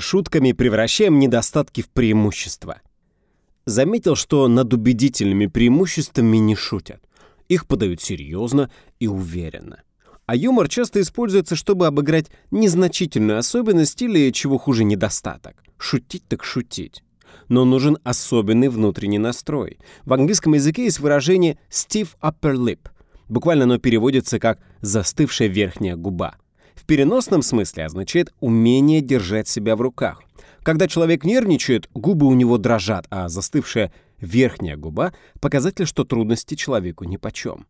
Шутками превращаем недостатки в преимущества. Заметил, что над убедительными преимуществами не шутят. Их подают серьезно и уверенно. А юмор часто используется, чтобы обыграть незначительную особенность или, чего хуже, недостаток. Шутить так шутить. Но нужен особенный внутренний настрой. В английском языке есть выражение «stiff upper lip». Буквально оно переводится как «застывшая верхняя губа». В переносном смысле означает умение держать себя в руках. Когда человек нервничает, губы у него дрожат, а застывшая верхняя губа — показатель, что трудности человеку нипочем.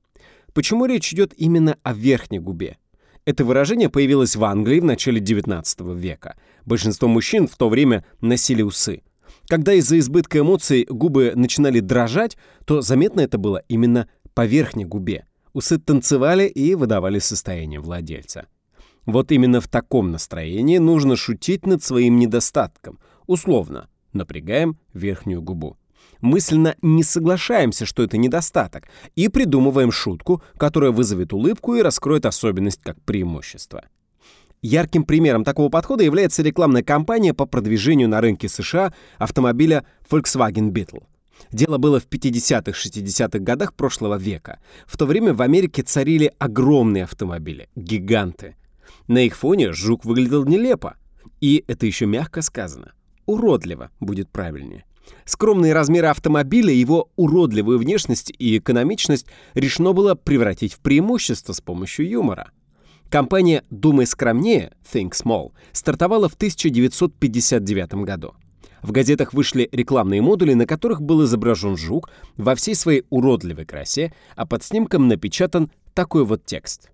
Почему речь идет именно о верхней губе? Это выражение появилось в Англии в начале XIX века. Большинство мужчин в то время носили усы. Когда из-за избытка эмоций губы начинали дрожать, то заметно это было именно по верхней губе. Усы танцевали и выдавали состояние владельца. Вот именно в таком настроении нужно шутить над своим недостатком. Условно, напрягаем верхнюю губу. Мысленно не соглашаемся, что это недостаток, и придумываем шутку, которая вызовет улыбку и раскроет особенность как преимущество. Ярким примером такого подхода является рекламная кампания по продвижению на рынке США автомобиля Volkswagen Beetle. Дело было в 50-х, 60-х годах прошлого века. В то время в Америке царили огромные автомобили, гиганты. На их фоне жук выглядел нелепо. И это еще мягко сказано. Уродливо будет правильнее. Скромные размеры автомобиля, его уродливую внешность и экономичность решено было превратить в преимущество с помощью юмора. Компания «Думай скромнее» Think Small стартовала в 1959 году. В газетах вышли рекламные модули, на которых был изображен жук во всей своей уродливой красе, а под снимком напечатан такой вот текст.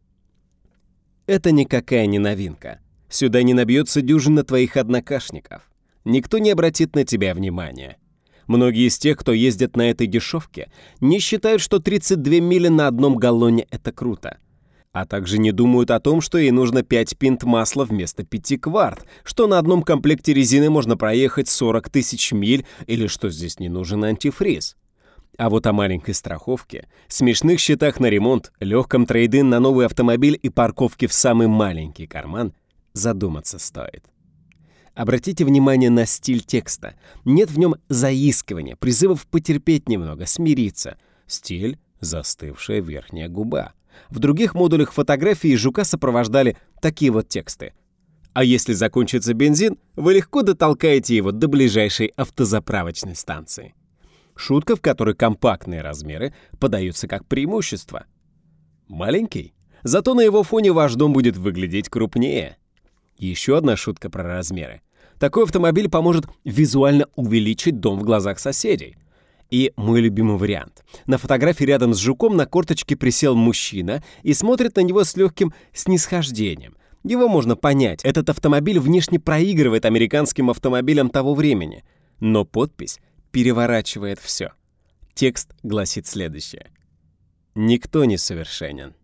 Это никакая не новинка. Сюда не набьется дюжина твоих однокашников. Никто не обратит на тебя внимания. Многие из тех, кто ездит на этой дешевке, не считают, что 32 мили на одном галлоне — это круто. А также не думают о том, что ей нужно 5 пинт масла вместо 5 кварт, что на одном комплекте резины можно проехать 40 тысяч миль или что здесь не нужен антифриз. А вот о маленькой страховке, смешных счетах на ремонт, легком трейдин на новый автомобиль и парковке в самый маленький карман задуматься стоит. Обратите внимание на стиль текста. Нет в нем заискивания, призывов потерпеть немного, смириться. Стиль — застывшая верхняя губа. В других модулях фотографии жука сопровождали такие вот тексты. А если закончится бензин, вы легко дотолкаете его до ближайшей автозаправочной станции. Шутка, в которой компактные размеры подаются как преимущество. Маленький, зато на его фоне ваш дом будет выглядеть крупнее. Еще одна шутка про размеры. Такой автомобиль поможет визуально увеличить дом в глазах соседей. И мой любимый вариант. На фотографии рядом с жуком на корточке присел мужчина и смотрит на него с легким снисхождением. Его можно понять. Этот автомобиль внешне проигрывает американским автомобилям того времени. Но подпись переворачивает все. Текст гласит следующее. Никто не совершенен.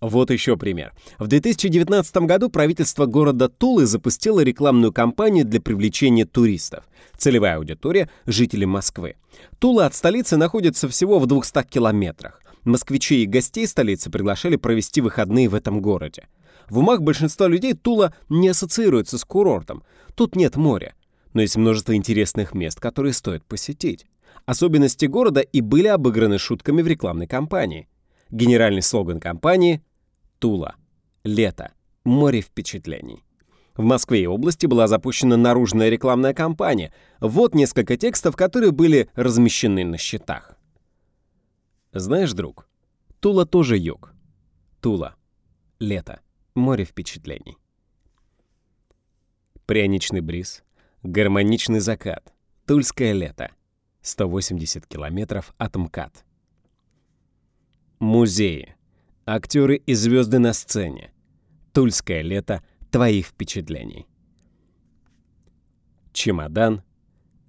Вот еще пример. В 2019 году правительство города Тулы запустило рекламную кампанию для привлечения туристов. Целевая аудитория – жители Москвы. Тула от столицы находится всего в 200 километрах. Москвичей и гостей столицы приглашали провести выходные в этом городе. В умах большинства людей Тула не ассоциируется с курортом. Тут нет моря но есть множество интересных мест, которые стоит посетить. Особенности города и были обыграны шутками в рекламной кампании. Генеральный слоган кампании «Тула. Лето. Море впечатлений». В Москве и области была запущена наружная рекламная кампания. Вот несколько текстов, которые были размещены на счетах. Знаешь, друг, Тула тоже юг. Тула. Лето. Море впечатлений. Пряничный бриз, Гармоничный закат. Тульское лето. 180 километров от МКАД. Музеи. Актеры и звезды на сцене. Тульское лето твоих впечатлений. Чемодан.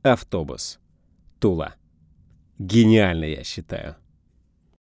Автобус. Тула. Гениально, я считаю.